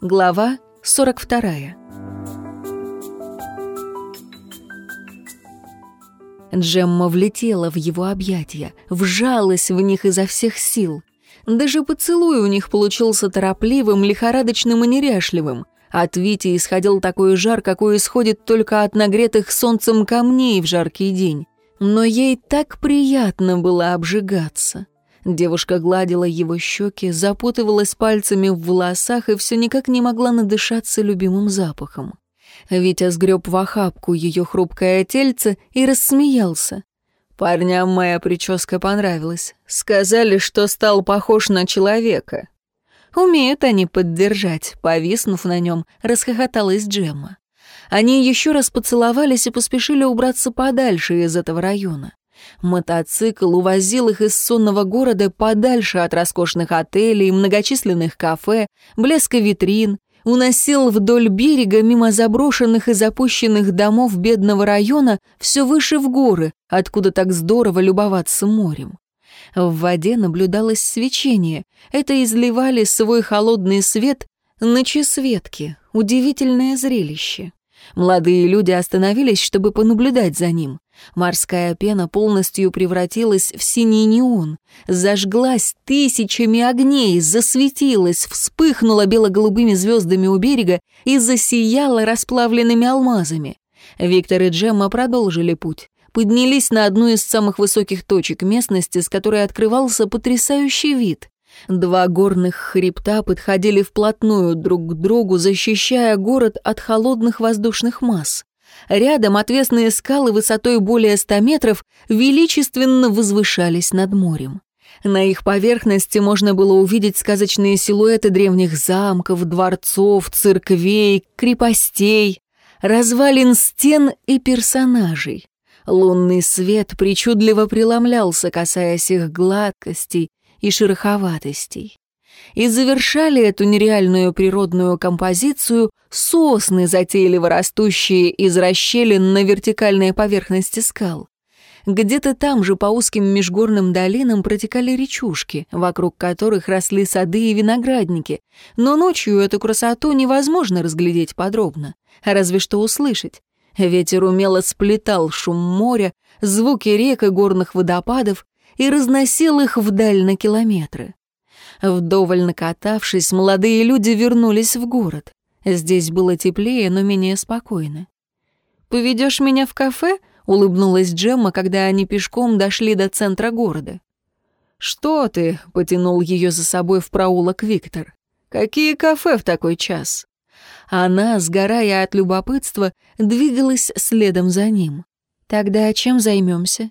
Глава 42 Джемма влетела в его объятия, вжалась в них изо всех сил. Даже поцелуй у них получился торопливым, лихорадочным и неряшливым. От Вити исходил такой жар, какой исходит только от нагретых солнцем камней в жаркий день. Но ей так приятно было обжигаться. Девушка гладила его щеки, запутывалась пальцами в волосах и все никак не могла надышаться любимым запахом. Витя сгреб в охапку ее хрупкое тельце и рассмеялся. Парням моя прическа понравилась. Сказали, что стал похож на человека. Умеют они поддержать, повиснув на нем, расхохоталась Джемма. Они еще раз поцеловались и поспешили убраться подальше из этого района. Мотоцикл увозил их из сонного города подальше от роскошных отелей, многочисленных кафе, блеска витрин, уносил вдоль берега мимо заброшенных и запущенных домов бедного района все выше в горы, откуда так здорово любоваться морем. В воде наблюдалось свечение. Это изливали свой холодный свет на чесветке. Удивительное зрелище. Молодые люди остановились, чтобы понаблюдать за ним. Морская пена полностью превратилась в синий неон, зажглась тысячами огней, засветилась, вспыхнула бело-голубыми звездами у берега и засияла расплавленными алмазами. Виктор и Джемма продолжили путь. Поднялись на одну из самых высоких точек местности, с которой открывался потрясающий вид. Два горных хребта подходили вплотную друг к другу, защищая город от холодных воздушных масс. Рядом отвесные скалы высотой более ста метров величественно возвышались над морем. На их поверхности можно было увидеть сказочные силуэты древних замков, дворцов, церквей, крепостей, развалин стен и персонажей. Лунный свет причудливо преломлялся, касаясь их гладкостей и шероховатостей. И завершали эту нереальную природную композицию сосны, затейливо растущие из расщелин на вертикальной поверхности скал. Где-то там же по узким межгорным долинам протекали речушки, вокруг которых росли сады и виноградники, но ночью эту красоту невозможно разглядеть подробно, разве что услышать. Ветер умело сплетал шум моря, звуки рек и горных водопадов и разносил их вдаль на километры. Вдоволь накатавшись, молодые люди вернулись в город. Здесь было теплее, но менее спокойно. «Поведешь меня в кафе?» — улыбнулась Джемма, когда они пешком дошли до центра города. «Что ты?» — потянул ее за собой в проулок Виктор. «Какие кафе в такой час?» Она, сгорая от любопытства, двигалась следом за ним. «Тогда чем займемся?»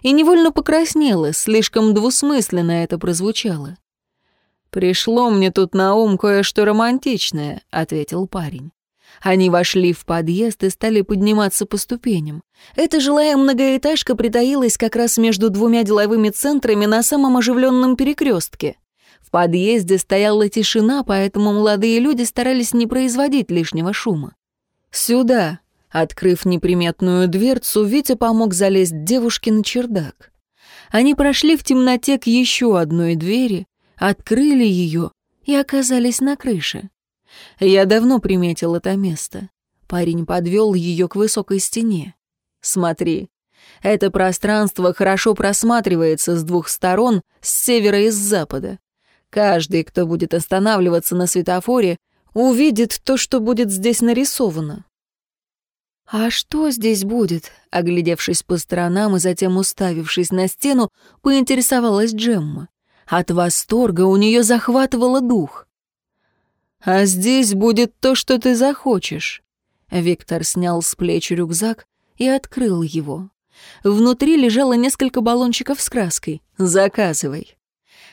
И невольно покраснела, слишком двусмысленно это прозвучало. «Пришло мне тут на ум кое-что романтичное», — ответил парень. Они вошли в подъезд и стали подниматься по ступеням. Эта жилая многоэтажка притаилась как раз между двумя деловыми центрами на самом оживленном перекрестке. В подъезде стояла тишина, поэтому молодые люди старались не производить лишнего шума. «Сюда», — открыв неприметную дверцу, Витя помог залезть девушке на чердак. Они прошли в темноте к еще одной двери, открыли ее и оказались на крыше. Я давно приметил это место. Парень подвел ее к высокой стене. Смотри, это пространство хорошо просматривается с двух сторон, с севера и с запада. Каждый, кто будет останавливаться на светофоре, увидит то, что будет здесь нарисовано. «А что здесь будет?» — оглядевшись по сторонам и затем уставившись на стену, поинтересовалась Джемма. От восторга у нее захватывало дух. «А здесь будет то, что ты захочешь». Виктор снял с плеч рюкзак и открыл его. Внутри лежало несколько баллончиков с краской. «Заказывай».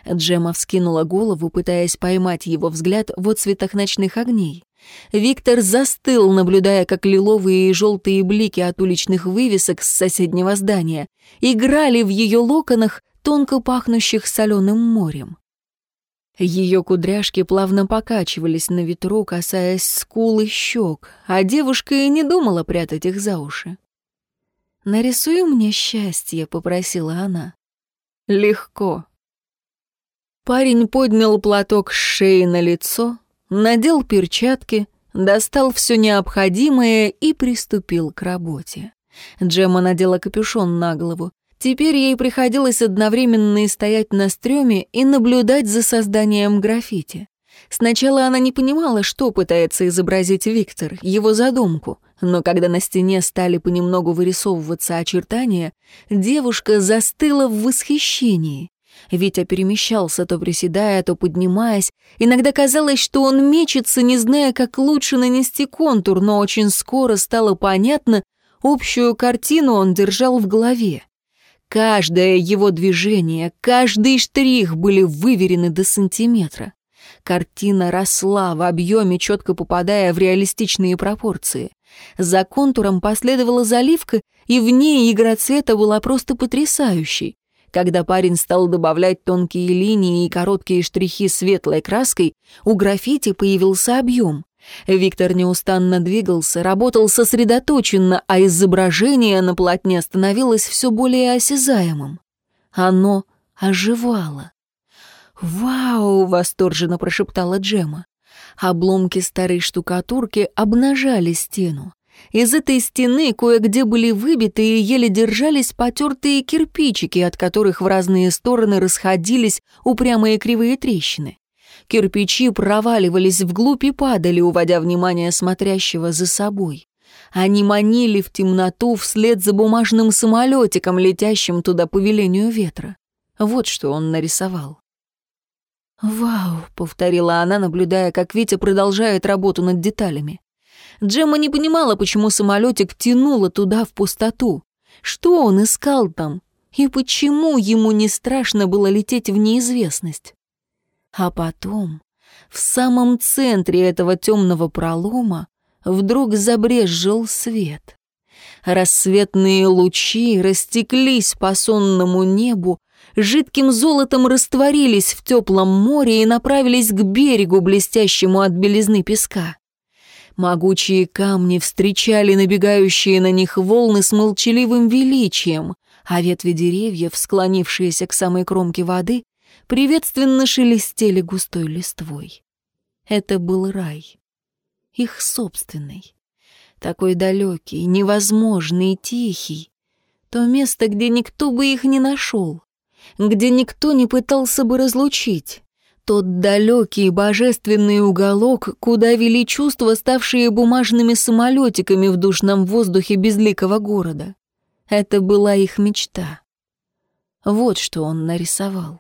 Джема вскинула голову, пытаясь поймать его взгляд в отцветах ночных огней. Виктор застыл, наблюдая, как лиловые и желтые блики от уличных вывесок с соседнего здания играли в ее локонах, тонко пахнущих соленым морем. Ее кудряшки плавно покачивались на ветру, касаясь скул и щек, а девушка и не думала прятать их за уши. «Нарисуй мне счастье», — попросила она. «Легко», Парень поднял платок с шеи на лицо, надел перчатки, достал все необходимое и приступил к работе. Джемма надела капюшон на голову. Теперь ей приходилось одновременно и стоять на стреме и наблюдать за созданием граффити. Сначала она не понимала, что пытается изобразить Виктор, его задумку, но когда на стене стали понемногу вырисовываться очертания, девушка застыла в восхищении. Витя перемещался, то приседая, то поднимаясь. Иногда казалось, что он мечется, не зная, как лучше нанести контур, но очень скоро стало понятно, общую картину он держал в голове. Каждое его движение, каждый штрих были выверены до сантиметра. Картина росла в объеме, четко попадая в реалистичные пропорции. За контуром последовала заливка, и в ней игра цвета была просто потрясающей. Когда парень стал добавлять тонкие линии и короткие штрихи светлой краской, у граффити появился объем. Виктор неустанно двигался, работал сосредоточенно, а изображение на полотне становилось все более осязаемым. Оно оживало. «Вау!» — восторженно прошептала Джема. Обломки старой штукатурки обнажали стену. Из этой стены кое-где были выбиты и еле держались потертые кирпичики, от которых в разные стороны расходились упрямые кривые трещины. Кирпичи проваливались вглубь и падали, уводя внимание смотрящего за собой. Они манили в темноту вслед за бумажным самолетиком, летящим туда по велению ветра. Вот что он нарисовал. «Вау», — повторила она, наблюдая, как Витя продолжает работу над деталями. Джемма не понимала, почему самолетик тянуло туда в пустоту. Что он искал там? И почему ему не страшно было лететь в неизвестность? А потом, в самом центре этого темного пролома, вдруг забрезжил свет. Рассветные лучи растеклись по сонному небу, жидким золотом растворились в теплом море и направились к берегу, блестящему от белизны песка. Могучие камни встречали набегающие на них волны с молчаливым величием, а ветви деревьев, склонившиеся к самой кромке воды, приветственно шелестели густой листвой. Это был рай. Их собственный. Такой далекий, невозможный, тихий. То место, где никто бы их не нашел. Где никто не пытался бы разлучить. Тот далекий божественный уголок, куда вели чувства, ставшие бумажными самолетиками в душном воздухе безликого города. Это была их мечта. Вот что он нарисовал.